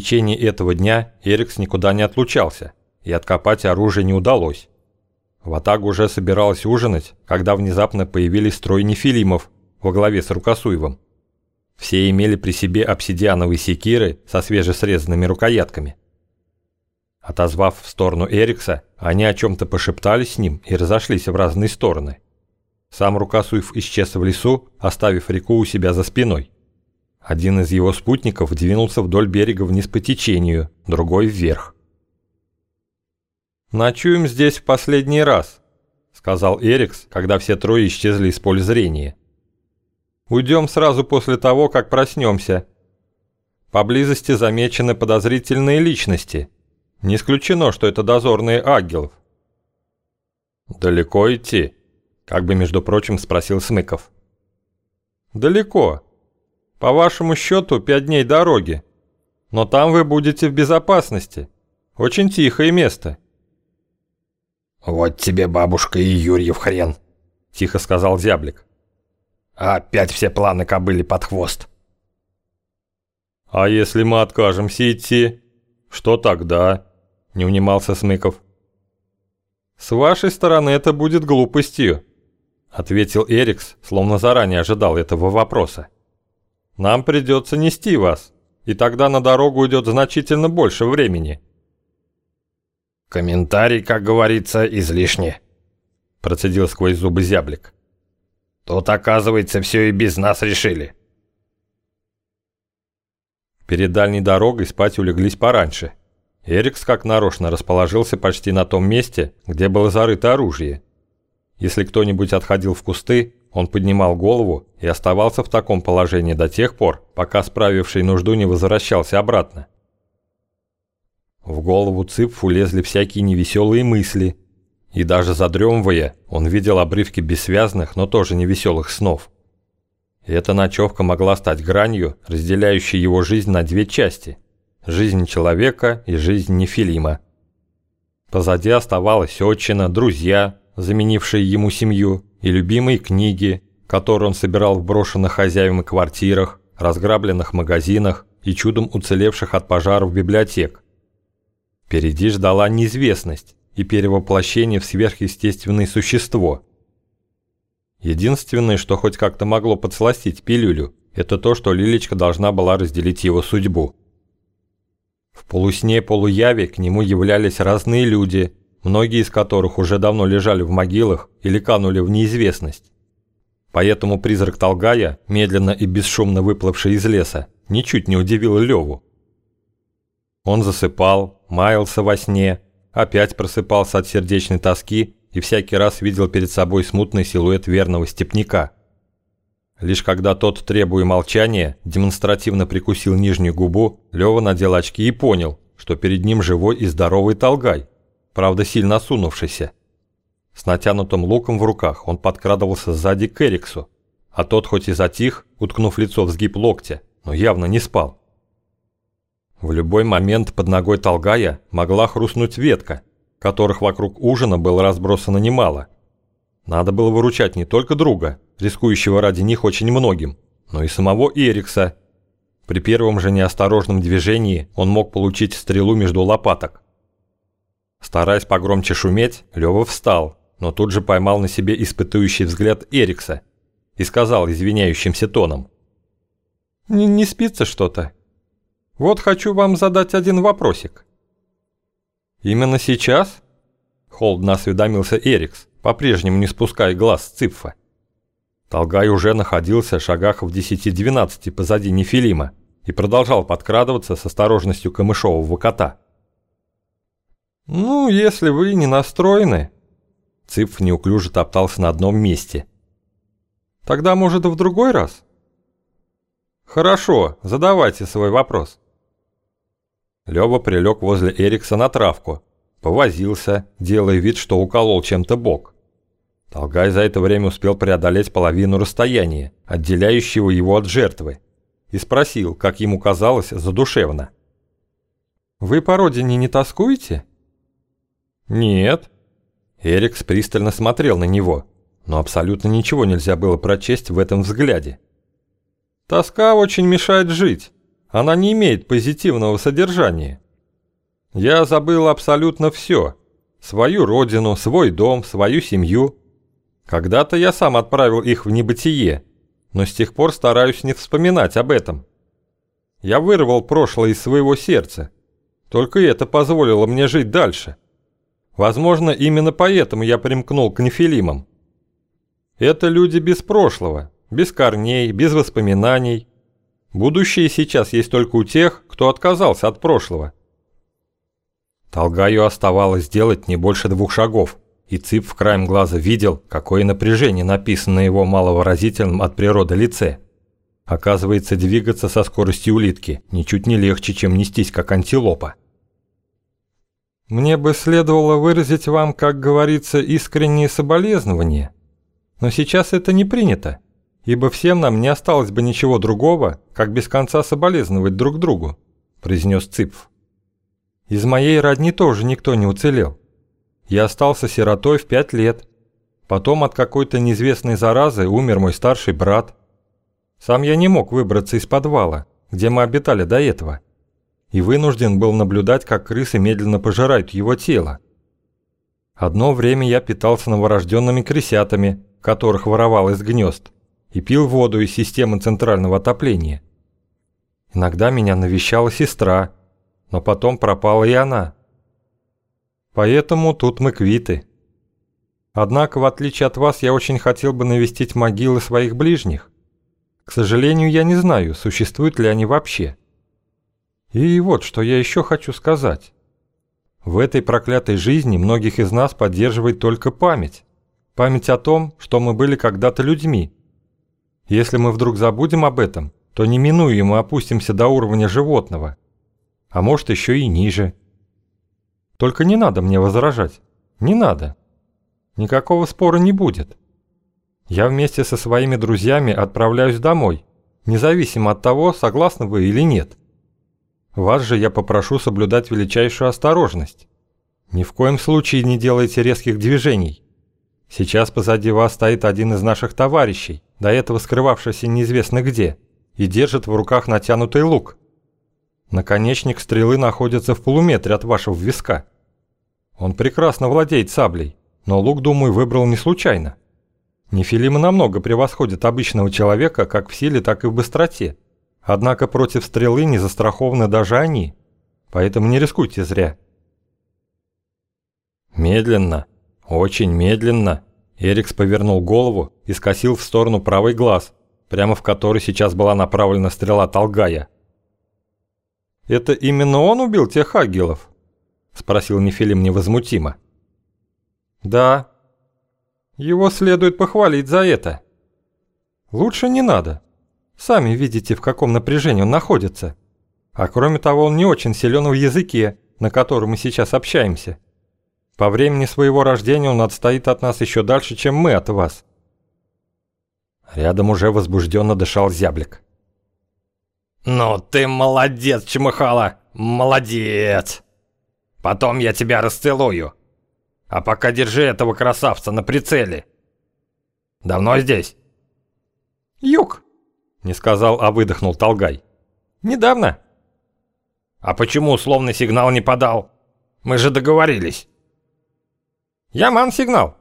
течение этого дня Эрикс никуда не отлучался, и откопать оружие не удалось. Ватага уже собиралась ужинать, когда внезапно появились строй нефилимов во главе с Рукосуевым. Все имели при себе обсидиановые секиры со свежесрезанными рукоятками. Отозвав в сторону Эрикса, они о чем-то пошептались с ним и разошлись в разные стороны. Сам Рукосуев исчез в лесу, оставив реку у себя за спиной. Один из его спутников двинулся вдоль берега вниз по течению, другой вверх. «Ночуем здесь в последний раз», — сказал Эрикс, когда все трое исчезли из поля зрения. «Уйдем сразу после того, как проснемся. Поблизости замечены подозрительные личности. Не исключено, что это дозорные агелов». «Далеко идти?» — как бы, между прочим, спросил Смыков. «Далеко. По вашему счету, пять дней дороги. Но там вы будете в безопасности. Очень тихое место». «Вот тебе бабушка и Юрьев хрен», — тихо сказал зяблик. «Опять все планы кобыли под хвост». «А если мы откажемся идти, что тогда?» — не унимался Смыков. «С вашей стороны это будет глупостью», — ответил Эрикс, словно заранее ожидал этого вопроса. Нам придется нести вас, и тогда на дорогу уйдет значительно больше времени». «Комментарий, как говорится, излишне», – процедил сквозь зубы зяблик. «Тут, оказывается, все и без нас решили». Перед дальней дорогой спать улеглись пораньше. Эрикс как нарочно расположился почти на том месте, где было зарыто оружие. Если кто-нибудь отходил в кусты, он поднимал голову и оставался в таком положении до тех пор, пока справивший нужду не возвращался обратно. В голову Цыпфу лезли всякие невеселые мысли, и даже задремывая, он видел обрывки бессвязных, но тоже невеселых снов. И эта ночевка могла стать гранью, разделяющей его жизнь на две части – жизнь человека и жизнь Нефилима. Позади оставалась отчина, друзья, заменившие ему семью, и любимые книги, которые он собирал в брошенных хозяевами квартирах, разграбленных магазинах и чудом уцелевших от пожаров библиотек. Впереди ждала неизвестность и перевоплощение в сверхъестественное существо. Единственное, что хоть как-то могло подсластить пилюлю, это то, что Лилечка должна была разделить его судьбу. В полусне-полуяве к нему являлись разные люди – многие из которых уже давно лежали в могилах или канули в неизвестность. Поэтому призрак Толгая, медленно и бесшумно выплывший из леса, ничуть не удивил Леву. Он засыпал, маялся во сне, опять просыпался от сердечной тоски и всякий раз видел перед собой смутный силуэт верного степняка. Лишь когда тот, требуя молчания, демонстративно прикусил нижнюю губу, Лева надел очки и понял, что перед ним живой и здоровый Толгай – правда сильно осунувшийся. С натянутым луком в руках он подкрадывался сзади к Эриксу, а тот хоть и затих, уткнув лицо в сгиб локтя, но явно не спал. В любой момент под ногой Толгая могла хрустнуть ветка, которых вокруг ужина было разбросано немало. Надо было выручать не только друга, рискующего ради них очень многим, но и самого Эрикса. При первом же неосторожном движении он мог получить стрелу между лопаток. Стараясь погромче шуметь, Лёва встал, но тут же поймал на себе испытующий взгляд Эрикса и сказал извиняющимся тоном. «Не, не спится что-то? Вот хочу вам задать один вопросик». «Именно сейчас?» – холодно осведомился Эрикс, по-прежнему не спуская глаз с Ципфа. Толгай уже находился в шагах в 10-12 позади Нефилима и продолжал подкрадываться с осторожностью камышового кота. «Ну, если вы не настроены...» Цыпф неуклюже топтался на одном месте. «Тогда, может, в другой раз?» «Хорошо, задавайте свой вопрос». Лёва прилег возле Эрикса на травку, повозился, делая вид, что уколол чем-то бок. Толгай за это время успел преодолеть половину расстояния, отделяющего его от жертвы, и спросил, как ему казалось, задушевно. «Вы по родине не тоскуете?» «Нет». Эрикс пристально смотрел на него, но абсолютно ничего нельзя было прочесть в этом взгляде. «Тоска очень мешает жить, Она не имеет позитивного содержания. Я забыл абсолютно все. Свою родину, свой дом, свою семью. Когда-то я сам отправил их в небытие, но с тех пор стараюсь не вспоминать об этом. Я вырвал прошлое из своего сердца. Только это позволило мне жить дальше. Возможно, именно поэтому я примкнул к нефилимам. Это люди без прошлого, без корней, без воспоминаний. Будущее сейчас есть только у тех, кто отказался от прошлого. Толгаю оставалось сделать не больше двух шагов, и Цып в краем глаза видел, какое напряжение написано на его маловыразительном от природы лице. Оказывается, двигаться со скоростью улитки ничуть не легче, чем нестись как антилопа. «Мне бы следовало выразить вам, как говорится, искренние соболезнования», но сейчас это не принято, ибо всем нам не осталось бы ничего другого, как без конца соболезновать друг другу», – произнес Цыпф. «Из моей родни тоже никто не уцелел. Я остался сиротой в пять лет. Потом от какой-то неизвестной заразы умер мой старший брат. Сам я не мог выбраться из подвала, где мы обитали до этого, и вынужден был наблюдать, как крысы медленно пожирают его тело. Одно время я питался новорожденными крысятами – которых воровал из гнезд, и пил воду из системы центрального отопления. Иногда меня навещала сестра, но потом пропала и она. Поэтому тут мы квиты. Однако, в отличие от вас, я очень хотел бы навестить могилы своих ближних. К сожалению, я не знаю, существуют ли они вообще. И вот, что я еще хочу сказать. В этой проклятой жизни многих из нас поддерживает только память. Память о том, что мы были когда-то людьми. Если мы вдруг забудем об этом, то неминуемо опустимся до уровня животного. А может еще и ниже. Только не надо мне возражать. Не надо. Никакого спора не будет. Я вместе со своими друзьями отправляюсь домой, независимо от того, согласны вы или нет. Вас же я попрошу соблюдать величайшую осторожность. Ни в коем случае не делайте резких движений. Сейчас позади вас стоит один из наших товарищей, до этого скрывавшийся неизвестно где, и держит в руках натянутый лук. Наконечник стрелы находится в полуметре от вашего виска. Он прекрасно владеет саблей, но лук, думаю, выбрал не случайно. Нефилимы намного превосходят обычного человека как в силе, так и в быстроте. Однако против стрелы не застрахованы даже они, поэтому не рискуйте зря. Медленно, очень медленно Эрикс повернул голову и скосил в сторону правый глаз, прямо в который сейчас была направлена стрела Толгая. «Это именно он убил тех агилов?» – спросил Нефилим невозмутимо. «Да. Его следует похвалить за это. Лучше не надо. Сами видите, в каком напряжении он находится. А кроме того, он не очень силен в языке, на котором мы сейчас общаемся. По времени своего рождения он отстоит от нас еще дальше, чем мы от вас. Рядом уже возбужденно дышал зяблик. «Ну ты молодец, Чемыхала, молодец! Потом я тебя расцелую. А пока держи этого красавца на прицеле. Давно здесь?» «Юг», — не сказал, а выдохнул Толгай. «Недавно». «А почему условный сигнал не подал? Мы же договорились». Яман сигнал.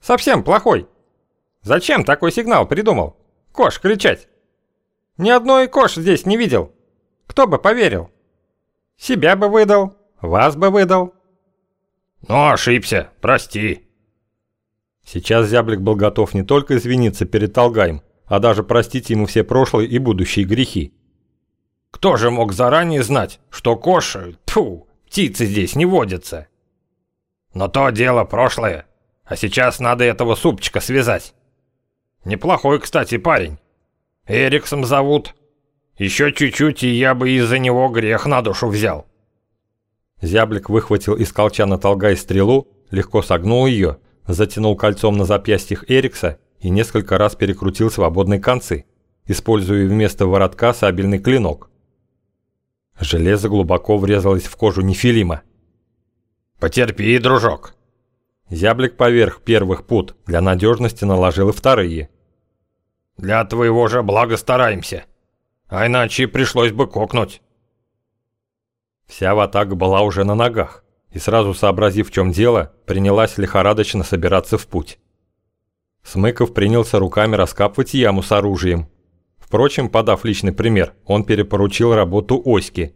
Совсем плохой. Зачем такой сигнал придумал? Кош кричать. Ни одной кош здесь не видел. Кто бы поверил? Себя бы выдал, вас бы выдал. Ну, ошибся, прости. Сейчас Зяблик был готов не только извиниться перед Толгаем, а даже простить ему все прошлые и будущие грехи. Кто же мог заранее знать, что кош, тьфу, птицы здесь не водятся? Но то дело прошлое, а сейчас надо этого супчика связать. Неплохой, кстати, парень. Эриксом зовут. Еще чуть-чуть, и я бы из-за него грех на душу взял. Зяблик выхватил из колчана Толгай стрелу, легко согнул ее, затянул кольцом на запястьях Эрикса и несколько раз перекрутил свободные концы, используя вместо воротка сабельный клинок. Железо глубоко врезалось в кожу Нефилима. «Потерпи, дружок!» Зяблик поверх первых пут для надежности наложил и вторые. «Для твоего же блага стараемся. а иначе пришлось бы кокнуть. Вся ватага была уже на ногах, и сразу сообразив, в чем дело, принялась лихорадочно собираться в путь. Смыков принялся руками раскапывать яму с оружием. Впрочем, подав личный пример, он перепоручил работу Оське.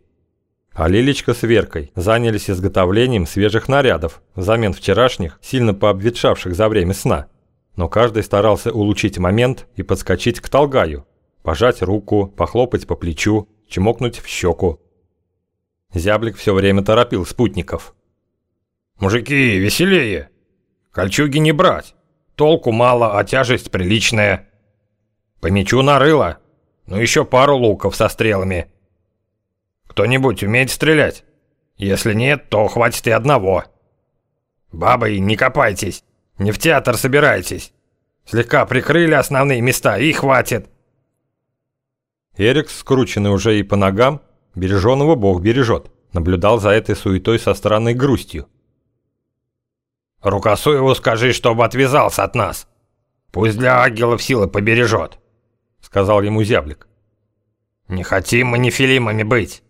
А Лилечка с Веркой занялись изготовлением свежих нарядов, взамен вчерашних, сильно пообветшавших за время сна. Но каждый старался улучшить момент и подскочить к Толгаю, пожать руку, похлопать по плечу, чмокнуть в щеку. Зяблик все время торопил спутников. «Мужики, веселее! Кольчуги не брать, толку мало, а тяжесть приличная. По мечу нарыло, ну еще пару луков со стрелами. Кто-нибудь умеет стрелять? Если нет, то хватит и одного. Бабы, не копайтесь, не в театр собирайтесь. Слегка прикрыли основные места и хватит. Эрик, скрученный уже и по ногам, береженого бог бережет, наблюдал за этой суетой со странной грустью. «Рукосуеву скажи, чтобы отвязался от нас. Пусть для ангелов силы побережет», — сказал ему зяблик. «Не хотим мы нефилимами быть,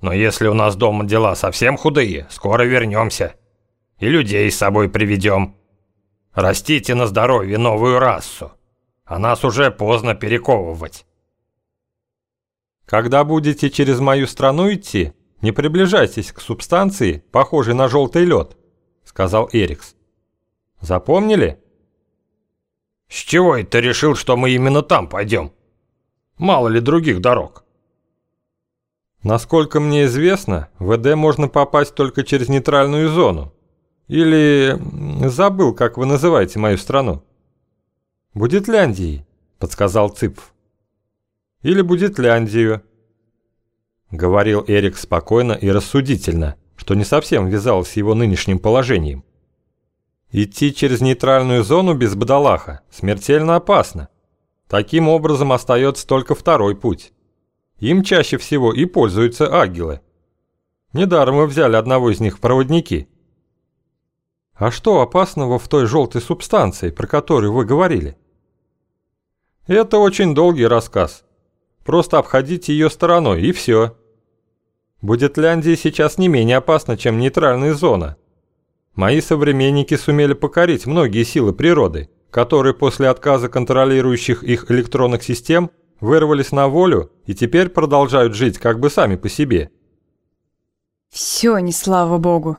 но если у нас дома дела совсем худые, скоро вернемся и людей с собой приведем. Растите на здоровье новую расу, а нас уже поздно перековывать». Когда будете через мою страну идти, не приближайтесь к субстанции, похожей на желтый лед, сказал Эрикс. Запомнили? С чего это решил, что мы именно там пойдем? Мало ли других дорог. Насколько мне известно, в ВД можно попасть только через нейтральную зону. Или... забыл, как вы называете мою страну. Будет Ляндии, подсказал Цыпф или будет Ляндию. Говорил Эрик спокойно и рассудительно, что не совсем вязалось с его нынешним положением. Идти через нейтральную зону без бадалаха смертельно опасно. Таким образом остается только второй путь. Им чаще всего и пользуются агилы. Недаром мы взяли одного из них в проводники. А что опасного в той желтой субстанции, про которую вы говорили? Это очень долгий рассказ. Просто обходите ее стороной, и все. Будет Ляндия сейчас не менее опасна, чем нейтральная зона. Мои современники сумели покорить многие силы природы, которые после отказа контролирующих их электронных систем вырвались на волю и теперь продолжают жить как бы сами по себе. Все, не слава богу.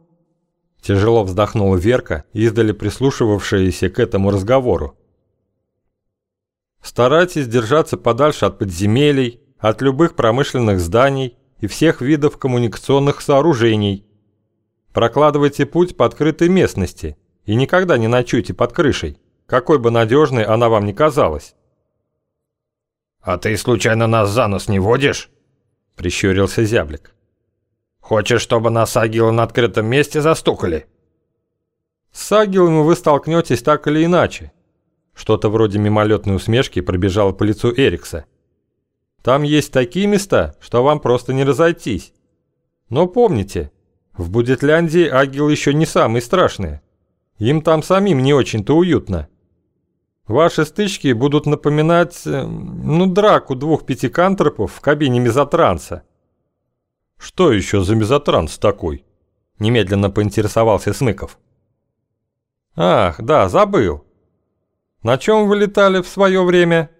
Тяжело вздохнула Верка, издали прислушивавшаяся к этому разговору. Старайтесь держаться подальше от подземелий, от любых промышленных зданий и всех видов коммуникационных сооружений. Прокладывайте путь по открытой местности и никогда не ночуйте под крышей, какой бы надежной она вам ни казалась. «А ты случайно нас за нос не водишь?» – прищурился зяблик. «Хочешь, чтобы нас агилы на открытом месте застукали?» «С агилами вы столкнетесь так или иначе, что-то вроде мимолетной усмешки пробежало по лицу Эрикса. Там есть такие места, что вам просто не разойтись. Но помните, в Будетляндии агилы еще не самые страшные. Им там самим не очень-то уютно. Ваши стычки будут напоминать, э, ну, драку двух пятикантропов в кабине мезотранса. Что еще за мезотранс такой? Немедленно поинтересовался Смыков. Ах, да, забыл. На чем вы летали в свое время?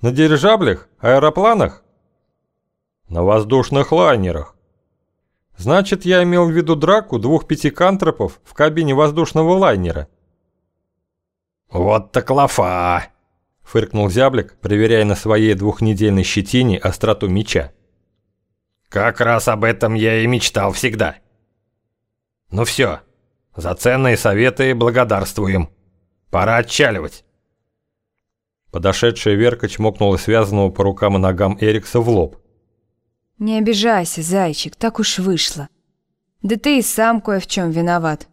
На дирижаблях? Аэропланах? На воздушных лайнерах. Значит, я имел в виду драку двух пятикантропов в кабине воздушного лайнера. Вот так лафа! Фыркнул зяблик, проверяя на своей двухнедельной щетине остроту меча. Как раз об этом я и мечтал всегда. Ну все, за ценные советы благодарствуем. Пора отчаливать. Подошедшая Верка чмокнула связанного по рукам и ногам Эрикса в лоб. «Не обижайся, зайчик, так уж вышло. Да ты и сам кое в чем виноват.